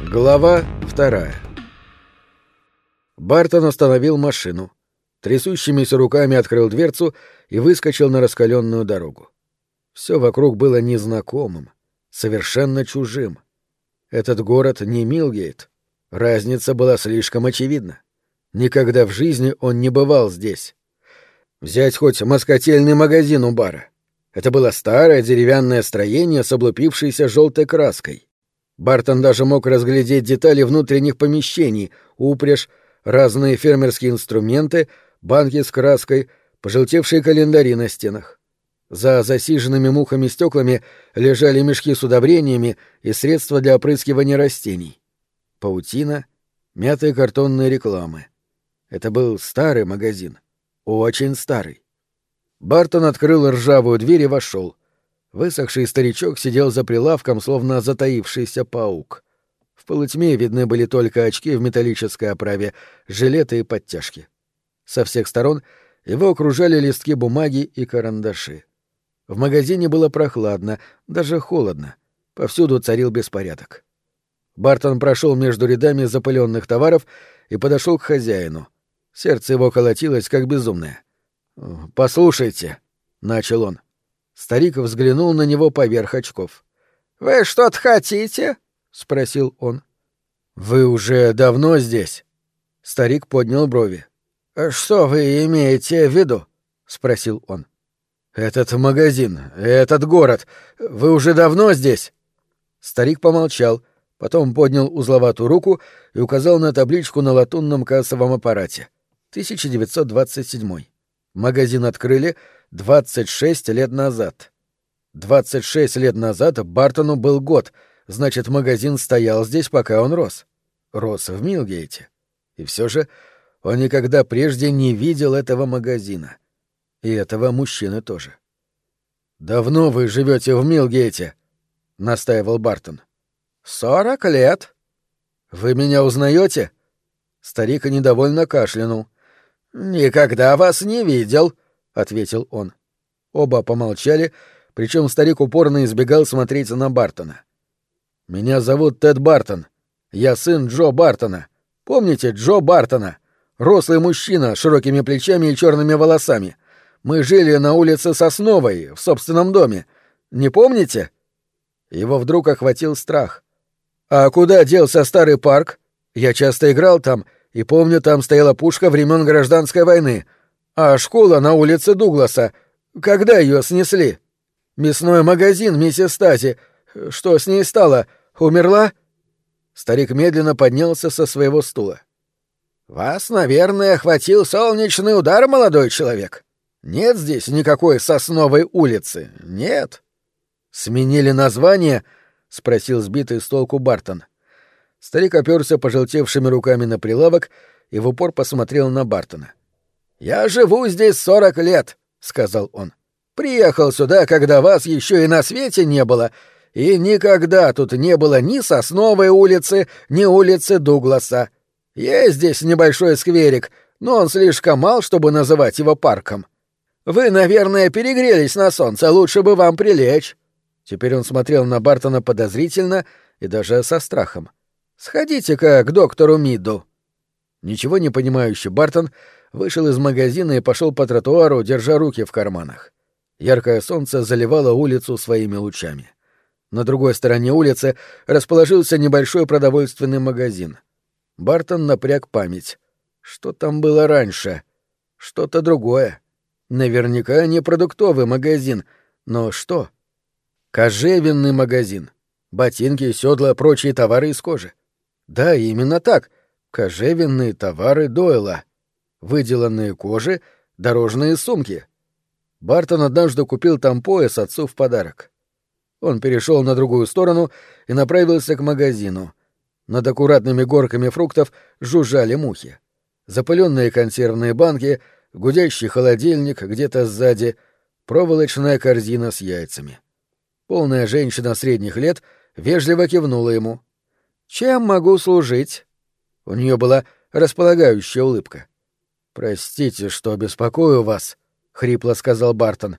Глава вторая Бартон остановил машину, трясущимися руками открыл дверцу и выскочил на раскаленную дорогу. Все вокруг было незнакомым, совершенно чужим. Этот город не Милгейт. Разница была слишком очевидна. Никогда в жизни он не бывал здесь. Взять хоть москотельный магазин у бара. Это было старое деревянное строение с облупившейся желтой краской. Бартон даже мог разглядеть детали внутренних помещений, упряжь, разные фермерские инструменты, банки с краской, пожелтевшие календари на стенах. За засиженными мухами стеклами лежали мешки с удобрениями и средства для опрыскивания растений. Паутина, мятые картонные рекламы. Это был старый магазин. Очень старый. Бартон открыл ржавую дверь и вошел. Высохший старичок сидел за прилавком, словно затаившийся паук. В полутьме видны были только очки в металлической оправе, жилеты и подтяжки. Со всех сторон его окружали листки бумаги и карандаши. В магазине было прохладно, даже холодно. Повсюду царил беспорядок. Бартон прошел между рядами запыленных товаров и подошел к хозяину. Сердце его колотилось, как безумное. «Послушайте», — начал он. Старик взглянул на него поверх очков. «Вы что-то хотите?» — спросил он. «Вы уже давно здесь?» Старик поднял брови. «Что вы имеете в виду?» — спросил он. «Этот магазин, этот город. Вы уже давно здесь?» Старик помолчал, потом поднял узловатую руку и указал на табличку на латунном кассовом аппарате. 1927. Магазин открыли 26 лет назад. 26 лет назад Бартону был год, значит, магазин стоял здесь, пока он рос. Рос в Милгейте. И все же он никогда прежде не видел этого магазина. И этого мужчины тоже. «Давно вы живете в Милгейте?» — настаивал Бартон. «Сорок лет». «Вы меня узнаете? Старик недовольно кашлянул. «Никогда вас не видел», — ответил он. Оба помолчали, причем старик упорно избегал смотреть на Бартона. «Меня зовут Тед Бартон. Я сын Джо Бартона. Помните Джо Бартона? Рослый мужчина с широкими плечами и черными волосами. Мы жили на улице Сосновой, в собственном доме. Не помните?» Его вдруг охватил страх. «А куда делся старый парк? Я часто играл там — и помню, там стояла пушка времен гражданской войны. А школа на улице Дугласа. Когда ее снесли? Мясной магазин, миссис Стази. Что с ней стало? Умерла? Старик медленно поднялся со своего стула. Вас, наверное, охватил солнечный удар, молодой человек. Нет здесь никакой сосновой улицы. Нет. Сменили название? спросил сбитый с толку Бартон. Старик оперся пожелтевшими руками на прилавок и в упор посмотрел на Бартона. «Я живу здесь сорок лет», — сказал он. «Приехал сюда, когда вас еще и на свете не было, и никогда тут не было ни Сосновой улицы, ни улицы Дугласа. Есть здесь небольшой скверик, но он слишком мал, чтобы называть его парком. Вы, наверное, перегрелись на солнце, лучше бы вам прилечь». Теперь он смотрел на Бартона подозрительно и даже со страхом. Сходите-ка к доктору Мидду. Ничего не понимающий Бартон вышел из магазина и пошел по тротуару, держа руки в карманах. Яркое солнце заливало улицу своими лучами. На другой стороне улицы расположился небольшой продовольственный магазин. Бартон напряг память. Что там было раньше? Что-то другое. Наверняка не продуктовый магазин, но что? Кожевенный магазин. Ботинки, седла, прочие товары из кожи. Да, именно так. Кожевенные товары Дойла. Выделанные кожи, дорожные сумки. Бартон однажды купил там пояс отцу в подарок. Он перешел на другую сторону и направился к магазину. Над аккуратными горками фруктов жужжали мухи. Запыленные консервные банки, гудящий холодильник где-то сзади, проволочная корзина с яйцами. Полная женщина средних лет вежливо кивнула ему. Чем могу служить? У нее была располагающая улыбка. Простите, что беспокою вас, хрипло сказал Бартон.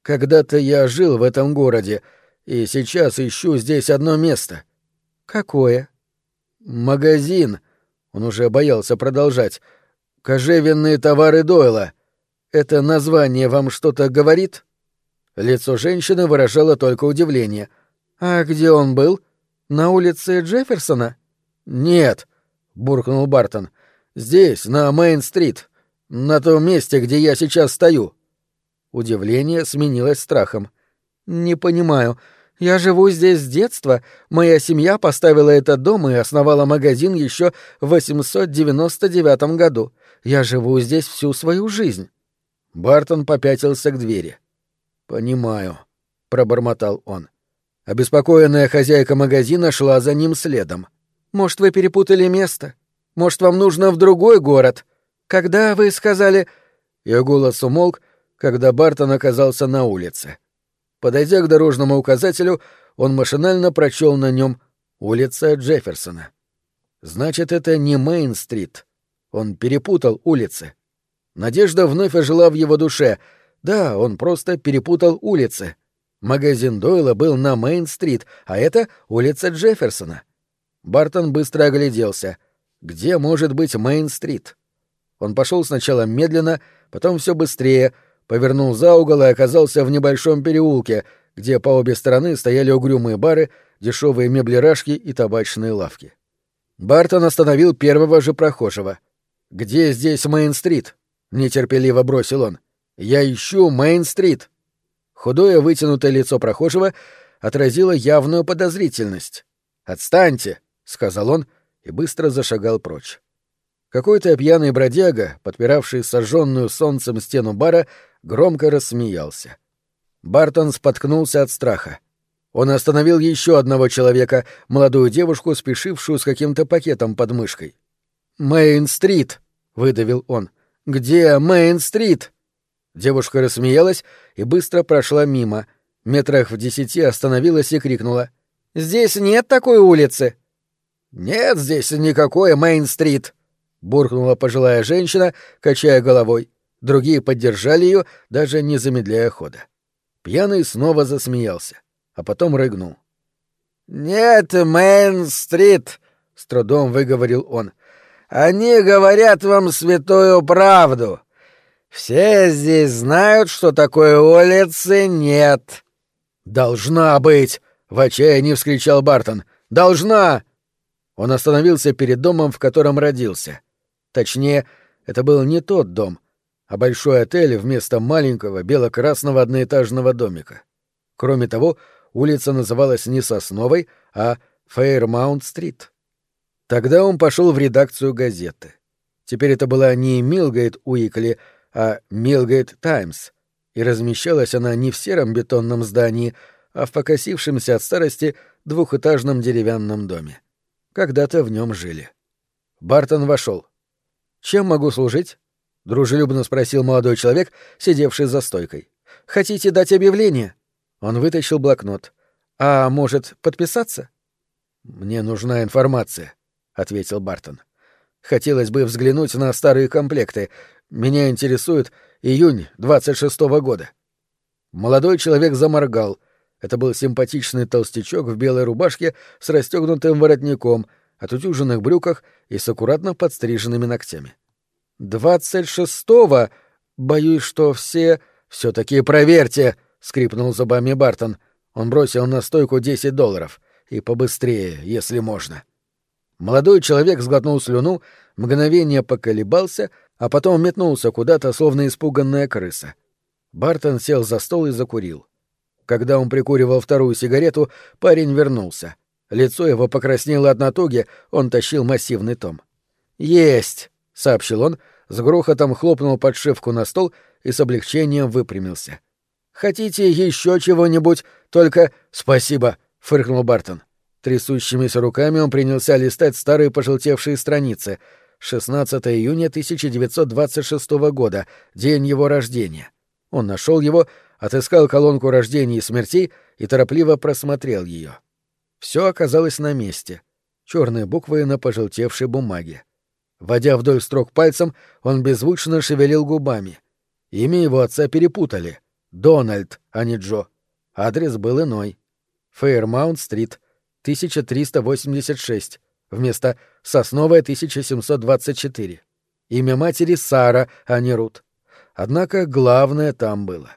Когда-то я жил в этом городе, и сейчас ищу здесь одно место. Какое? Магазин. Он уже боялся продолжать. Кожевенные товары Дойла. Это название вам что-то говорит? Лицо женщины выражало только удивление. А где он был? На улице Джефферсона? Нет, буркнул Бартон. Здесь, на Мейн-стрит, на том месте, где я сейчас стою. Удивление сменилось страхом. Не понимаю. Я живу здесь с детства. Моя семья поставила этот дом и основала магазин еще в 899 году. Я живу здесь всю свою жизнь. Бартон попятился к двери. Понимаю, пробормотал он. Обеспокоенная хозяйка магазина шла за ним следом. Может, вы перепутали место? Может, вам нужно в другой город? Когда вы сказали... Ее голос умолк, когда Бартон оказался на улице. Подойдя к дорожному указателю, он машинально прочел на нем «Улица Джефферсона». Значит, это не Мейн-стрит. Он перепутал улицы. Надежда вновь ожила в его душе. Да, он просто перепутал улицы. Магазин Дойла был на Мейн-стрит, а это улица Джефферсона. Бартон быстро огляделся. Где может быть Мейн-стрит? Он пошел сначала медленно, потом все быстрее, повернул за угол и оказался в небольшом переулке, где по обе стороны стояли угрюмые бары, дешевые меблерашки и табачные лавки. Бартон остановил первого же прохожего. «Где здесь Мейн-стрит?» — нетерпеливо бросил он. «Я ищу Мейн-стрит». Худое вытянутое лицо прохожего отразило явную подозрительность. «Отстаньте!» — сказал он и быстро зашагал прочь. Какой-то пьяный бродяга, подпиравший сожженную солнцем стену бара, громко рассмеялся. Бартон споткнулся от страха. Он остановил еще одного человека, молодую девушку, спешившую с каким-то пакетом под мышкой. «Мейн-стрит!» — выдавил он. «Где Мейн-стрит?» Девушка рассмеялась и быстро прошла мимо. Метрах в десяти остановилась и крикнула. «Здесь нет такой улицы!» «Нет здесь никакой Мейн-стрит!» — буркнула пожилая женщина, качая головой. Другие поддержали ее, даже не замедляя хода. Пьяный снова засмеялся, а потом рыгнул. «Нет, Мейн-стрит!» — с трудом выговорил он. «Они говорят вам святую правду. Все здесь знают, что такой улицы нет». «Должна быть!» — в отчаянии вскричал Бартон. «Должна!» Он остановился перед домом, в котором родился. Точнее, это был не тот дом, а большой отель вместо маленького бело-красного одноэтажного домика. Кроме того, улица называлась не Сосновой, а Фейрмаунт-стрит. Тогда он пошел в редакцию газеты. Теперь это была не Милгейт Уикли, а Милгейт Таймс, и размещалась она не в сером бетонном здании, а в покосившемся от старости двухэтажном деревянном доме. Когда-то в нем жили. Бартон вошел. «Чем могу служить?» — дружелюбно спросил молодой человек, сидевший за стойкой. «Хотите дать объявление?» Он вытащил блокнот. «А может, подписаться?» «Мне нужна информация», — ответил Бартон. «Хотелось бы взглянуть на старые комплекты. Меня интересует июнь 26-го года». Молодой человек заморгал. Это был симпатичный толстячок в белой рубашке с расстегнутым воротником, отутюженных брюках и с аккуратно подстриженными ногтями. «Двадцать шестого? Боюсь, что все...» все таки проверьте!» — скрипнул зубами Бартон. Он бросил на стойку десять долларов. «И побыстрее, если можно». Молодой человек сглотнул слюну, мгновение поколебался, а потом метнулся куда-то, словно испуганная крыса. Бартон сел за стол и закурил. Когда он прикуривал вторую сигарету, парень вернулся. Лицо его покраснело от натуги, он тащил массивный том. «Есть!» — сообщил он, с грохотом хлопнул подшивку на стол и с облегчением выпрямился. «Хотите еще чего-нибудь? Только спасибо!» — фыркнул Бартон. Трясущимися руками он принялся листать старые пожелтевшие страницы. 16 июня 1926 года, день его рождения. Он нашел его, отыскал колонку рождений и смертей и торопливо просмотрел ее. Все оказалось на месте. Черные буквы на пожелтевшей бумаге. Водя вдоль строк пальцем, он беззвучно шевелил губами. Имя его отца перепутали. Дональд, а не Джо. Адрес был иной. Фейермаунт-стрит, 1386, вместо «Сосновая 1724». Имя матери Сара, а не Рут. Однако главное там было.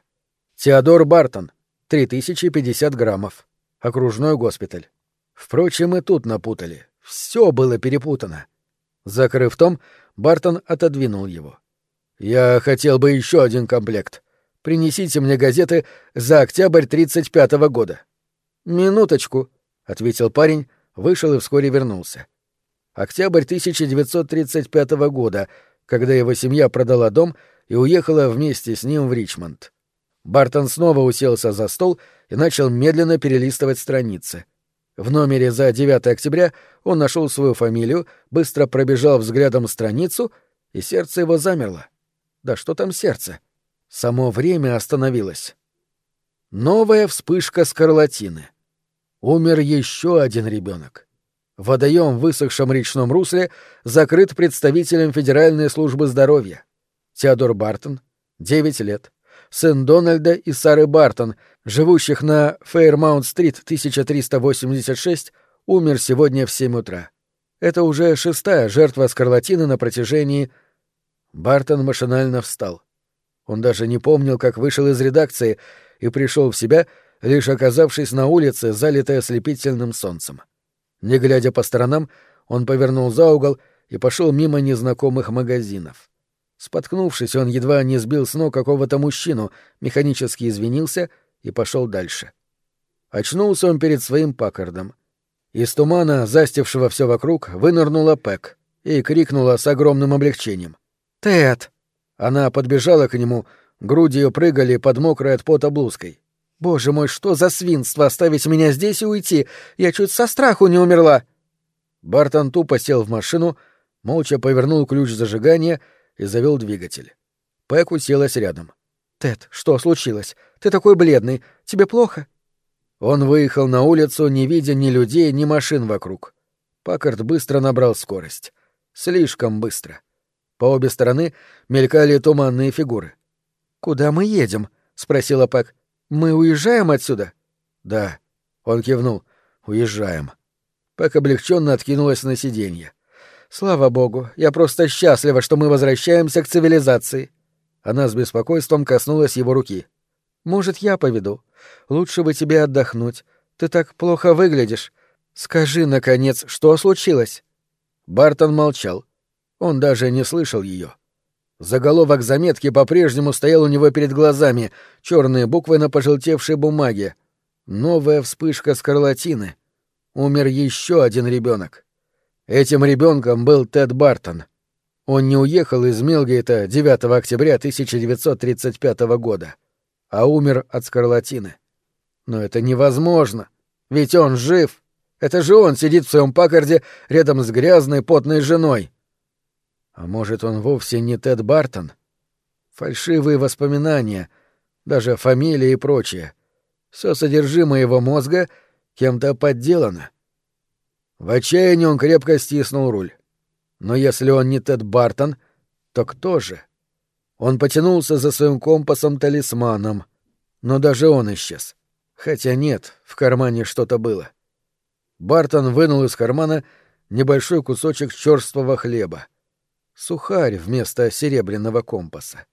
Теодор Бартон, 3050 граммов. Окружной госпиталь. Впрочем, и тут напутали. Все было перепутано. Закрыв том, Бартон отодвинул его. «Я хотел бы еще один комплект. Принесите мне газеты за октябрь 35-го года». «Минуточку», — ответил парень, вышел и вскоре вернулся. Октябрь 1935 года, когда его семья продала дом и уехала вместе с ним в Ричмонд. Бартон снова уселся за стол и начал медленно перелистывать страницы. В номере за 9 октября он нашел свою фамилию, быстро пробежал взглядом страницу, и сердце его замерло. Да что там сердце? Само время остановилось. Новая вспышка скарлатины. Умер еще один ребенок. Водоем в высохшем речном русле закрыт представителем Федеральной службы здоровья. Теодор Бартон, 9 лет, сын Дональда и Сары Бартон, живущих на Фейрмаунт-стрит 1386, умер сегодня в 7 утра. Это уже шестая жертва скарлатины на протяжении... Бартон машинально встал. Он даже не помнил, как вышел из редакции и пришел в себя, лишь оказавшись на улице, залитой ослепительным солнцем. Не глядя по сторонам, он повернул за угол и пошел мимо незнакомых магазинов. Споткнувшись, он едва не сбил с ног какого-то мужчину, механически извинился и пошел дальше. Очнулся он перед своим пакардом. Из тумана, застившего все вокруг, вынырнула Пэк и крикнула с огромным облегчением. «Тед!» Она подбежала к нему, груди ее прыгали под мокрой от пота блузкой. Боже мой, что за свинство оставить меня здесь и уйти? Я чуть со страху не умерла. Бартон тупо сел в машину, молча повернул ключ зажигания и завел двигатель. Пэк уселась рядом. «Тед, что случилось? Ты такой бледный. Тебе плохо?» Он выехал на улицу, не видя ни людей, ни машин вокруг. Паккард быстро набрал скорость. Слишком быстро. По обе стороны мелькали туманные фигуры. «Куда мы едем?» — спросила Пэк. «Мы уезжаем отсюда?» «Да». Он кивнул. «Уезжаем». Пэк облегченно откинулась на сиденье. «Слава богу, я просто счастлива, что мы возвращаемся к цивилизации». Она с беспокойством коснулась его руки. «Может, я поведу? Лучше бы тебе отдохнуть. Ты так плохо выглядишь. Скажи, наконец, что случилось?» Бартон молчал. Он даже не слышал ее. Заголовок заметки по-прежнему стоял у него перед глазами, черные буквы на пожелтевшей бумаге. Новая вспышка скарлатины. Умер еще один ребенок. Этим ребенком был Тед Бартон. Он не уехал из Милгейта 9 октября 1935 года, а умер от скарлатины. Но это невозможно, ведь он жив. Это же он сидит в своем пакарде рядом с грязной потной женой. А может, он вовсе не Тед Бартон? Фальшивые воспоминания, даже фамилия и прочее. Все содержимое его мозга кем-то подделано. В отчаянии он крепко стиснул руль. Но если он не Тед Бартон, то кто же? Он потянулся за своим компасом-талисманом, но даже он исчез. Хотя нет, в кармане что-то было. Бартон вынул из кармана небольшой кусочек черствого хлеба сухарь вместо серебряного компаса.